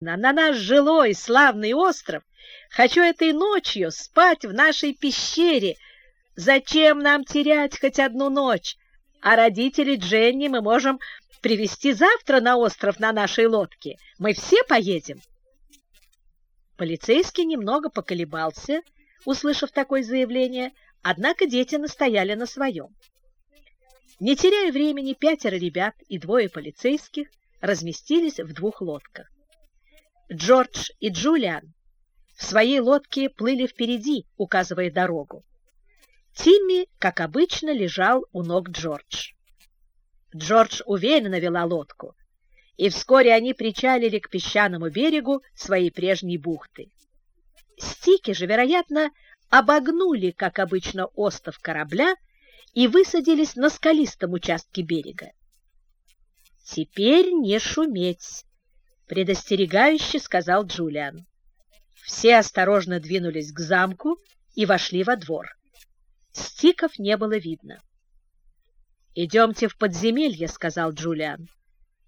на наш жилой славный остров, хочу этой ночью спать в нашей пещере. Зачем нам терять хоть одну ночь? А родителей Дженни мы можем привезти завтра на остров на нашей лодке. Мы все поедем. Полицейский немного поколебался, услышав такое заявление, однако дети настояли на своем. Не теряя времени, пятеро ребят и двое полицейских разместились в двух лодках. Джордж и Джулиан в своей лодке плыли впереди, указывая дорогу. Тимми, как обычно, лежал у ног Джордж. Джордж уверенно вела лодку, и вскоре они причалили к песчаному берегу своей прежней бухты. Стики же, вероятно, обогнули, как обычно, остов корабля и высадились на скалистом участке берега. «Теперь не шуметь», — предостерегающе сказал Джулиан. Все осторожно двинулись к замку и вошли во двор. Стиков не было видно. «Идемте в подземелье», — сказал Джулиан.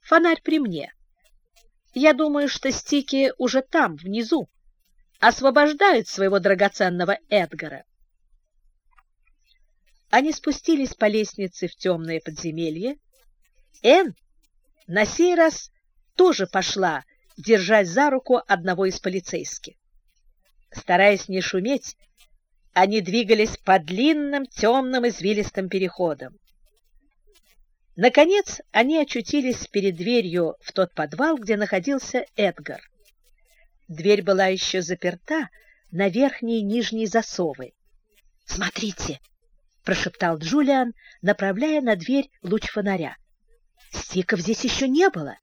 «Фонарь при мне. Я думаю, что Стики уже там, внизу, освобождают своего драгоценного Эдгара». Они спустились по лестнице в темное подземелье. Энн на сей раз тоже пошла, держась за руку одного из полицейских. Стараясь не шуметь, они двигались по длинным темным извилистым переходам. Наконец они очутились перед дверью в тот подвал, где находился Эдгар. Дверь была еще заперта на верхние и нижние засовы. «Смотрите!» — прошептал Джулиан, направляя на дверь луч фонаря. «Стиков здесь еще не было!»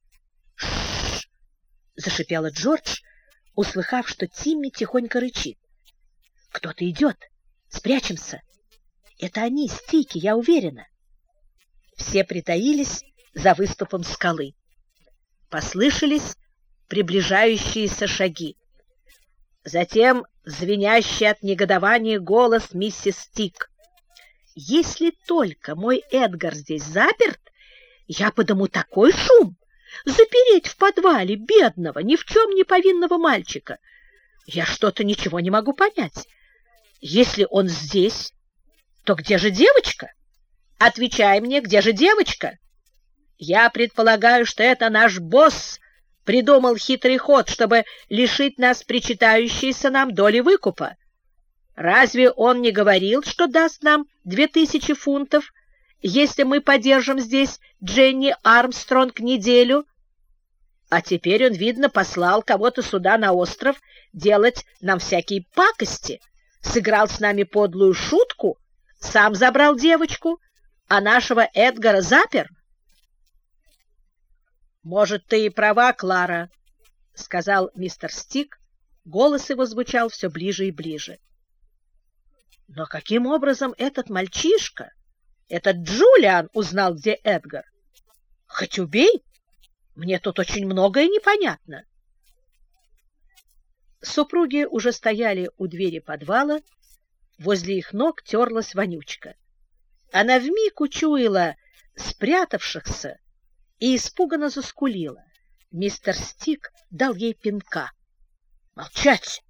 Зашипела Джордж, услыхав, что Тимми тихонько рычит. «Кто-то идет! Спрячемся! Это они, Стики, я уверена!» Все притаились за выступом скалы. Послышались приближающиеся шаги. Затем звенящий от негодования голос миссис Стик. Если только мой Эдгар здесь заперт, я подыму такой шум, запереть в подвале бедного, ни в чем не повинного мальчика. Я что-то ничего не могу понять. Если он здесь, то где же девочка? Отвечай мне, где же девочка? Я предполагаю, что это наш босс придумал хитрый ход, чтобы лишить нас причитающейся нам доли выкупа. Разве он не говорил, что даст нам две тысячи фунтов, если мы подержим здесь Дженни Армстронг неделю? А теперь он, видно, послал кого-то сюда на остров делать нам всякие пакости, сыграл с нами подлую шутку, сам забрал девочку, а нашего Эдгара запер. «Может, ты и права, Клара», — сказал мистер Стик. Голос его звучал все ближе и ближе. Но каким образом этот мальчишка, этот Джулиан, узнал, где Эдгар? Хоть убей, мне тут очень многое непонятно. Супруги уже стояли у двери подвала, возле их ног терлась вонючка. Она вмиг учуяла спрятавшихся и испуганно заскулила. Мистер Стик дал ей пинка. «Молчать!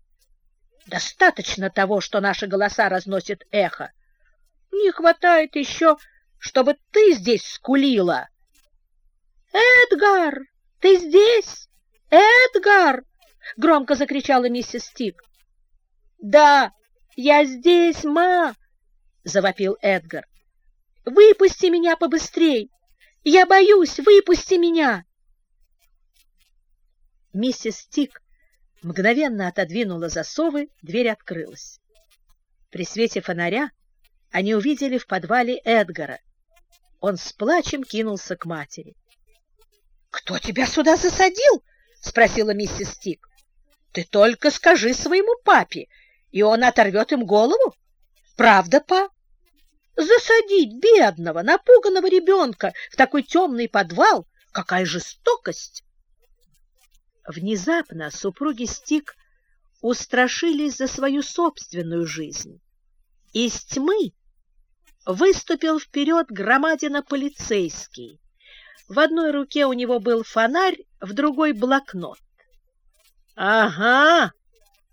Достаточно того, что наши голоса разносит эхо. Не хватает еще, чтобы ты здесь скулила. «Эдгар, ты здесь? Эдгар!» — громко закричала миссис Стик. «Да, я здесь, ма!» — завопил Эдгар. «Выпусти меня побыстрей! Я боюсь, выпусти меня!» Миссис Стик мгновенно отодвинула засовы, дверь открылась. При свете фонаря они увидели в подвале Эдгара. Он с плачем кинулся к матери. — Кто тебя сюда засадил? — спросила миссис Стик. — Ты только скажи своему папе, и он оторвет им голову. Правда, па? Засадить бедного, напуганного ребенка в такой темный подвал — какая жестокость! Внезапно супруги Стик устрашились за свою собственную жизнь. Из тьмы выступил вперед громадина полицейский. В одной руке у него был фонарь, в другой — блокнот. Ага,